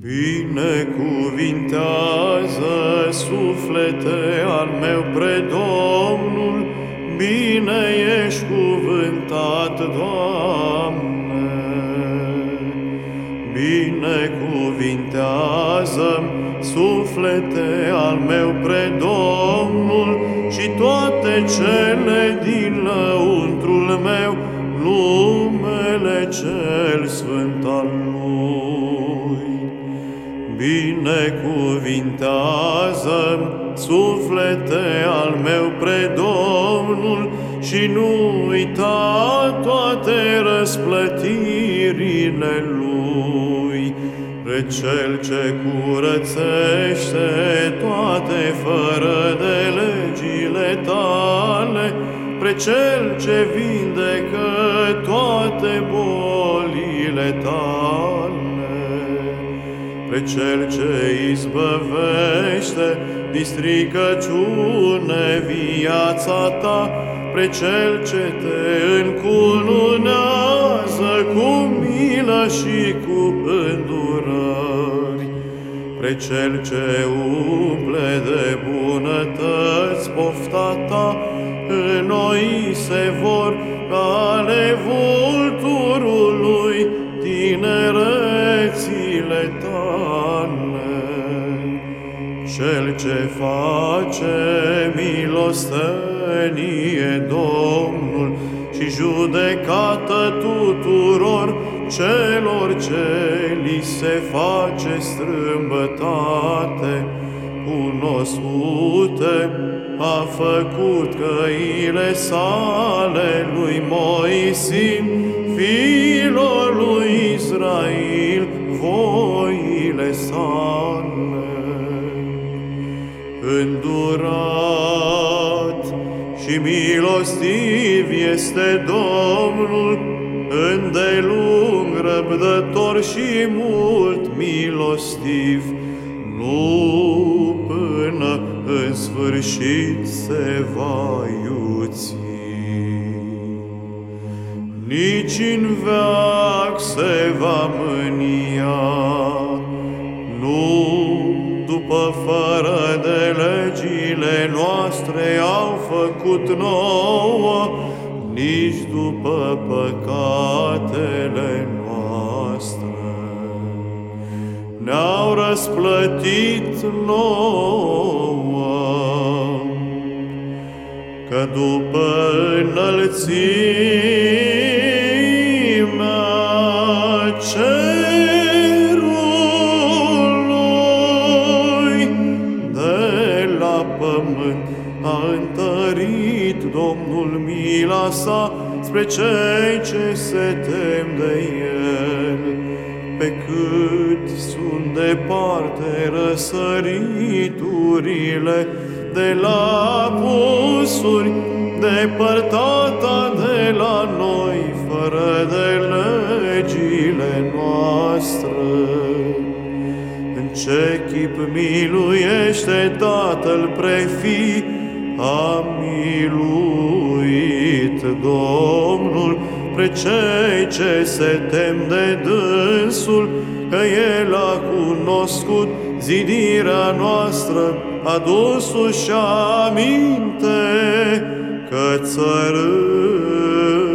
Binecuvintează suflete al meu pre Domnul, bine ești cuvântat, Doamne. Binecuvintează suflete al meu pre Domnul și toate cele din lăuntrul meu, numele cel sfânt Binecuvintează suflete al meu pre Domnul și nu uita toate răsplătirile Lui. Pre Cel ce curățește toate fără de legile tale, pre Cel ce vindecă toate bolile tale pe cel ce izbăvește din stricăciune viața ta, pre cel ce te încununează cu milă și cu îndurări, pre cel ce umple de bunătăți pofta ta, în noi se vor ale vulturului ce face milostenie Domnul și judecată tuturor celor ce li se face strâmbătate, cunoscute, a făcut căile sale lui Moisim, fiilor lui Israel, voile sale. Îndurat și milostiv este Domnul, îndelung răbdător și mult milostiv, nu până în sfârșit se va iuți. Nici în veac se va mânia, nu după fără de legile noastre au făcut nouă, nici după păcatele noastre. Ne-au răsplătit nouă, că după înălțimea cerului a întărit Domnul mila sa spre cei ce se tem de El pe cât sunt departe răsăriturile de la pusuri, depărtata de la noi, fără de legile noastre. În ce chip miluiește Tatăl prefi, a miluit Domnul, pre cei ce se tem de dânsul, că El a cunoscut zidirea noastră, adus-și aminte că țărână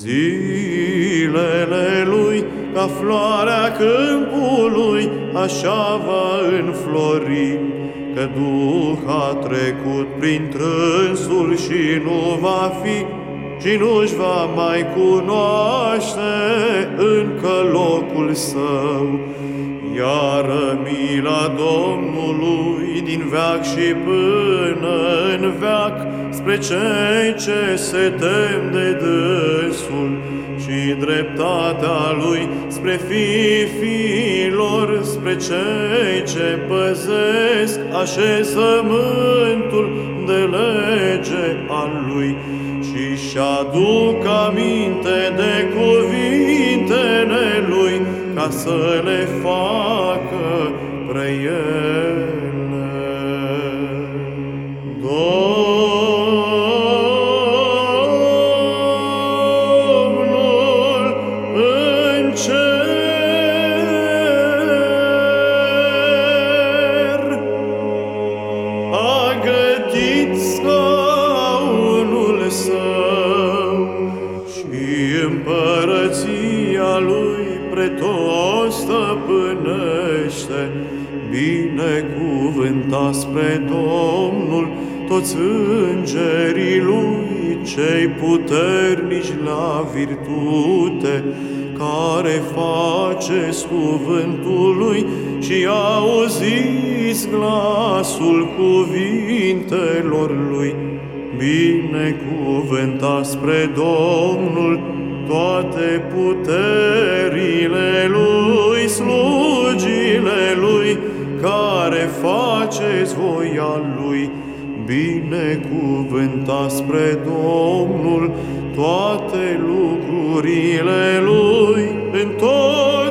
zilele lui ca floarea câmpului, așa va înflori, că Duh a trecut prin trânsul și nu va fi și nu-și va mai cunoaște încă locul său. Iar mila Domnului din veac și până în veac, spre cei ce se tem de dânsul și dreptatea Lui spre fiilor, spre cei ce păzesc așezământul de lege al Lui și-și aduc aminte de cuvintele Lui ca să le facă preiele. Domnul în cer a gătit scaunul său și împărăția lui pretor. Binecuvânta spre Domnul toți îngerii lui, cei puternici la virtute, care faceți cuvântul lui și auziți glasul cuvintelor lui. Binecuvânta spre Domnul toate puterile lui, slugile lui, care faceți voia lui. Binecuvânta spre Domnul toate lucrurile lui, în tot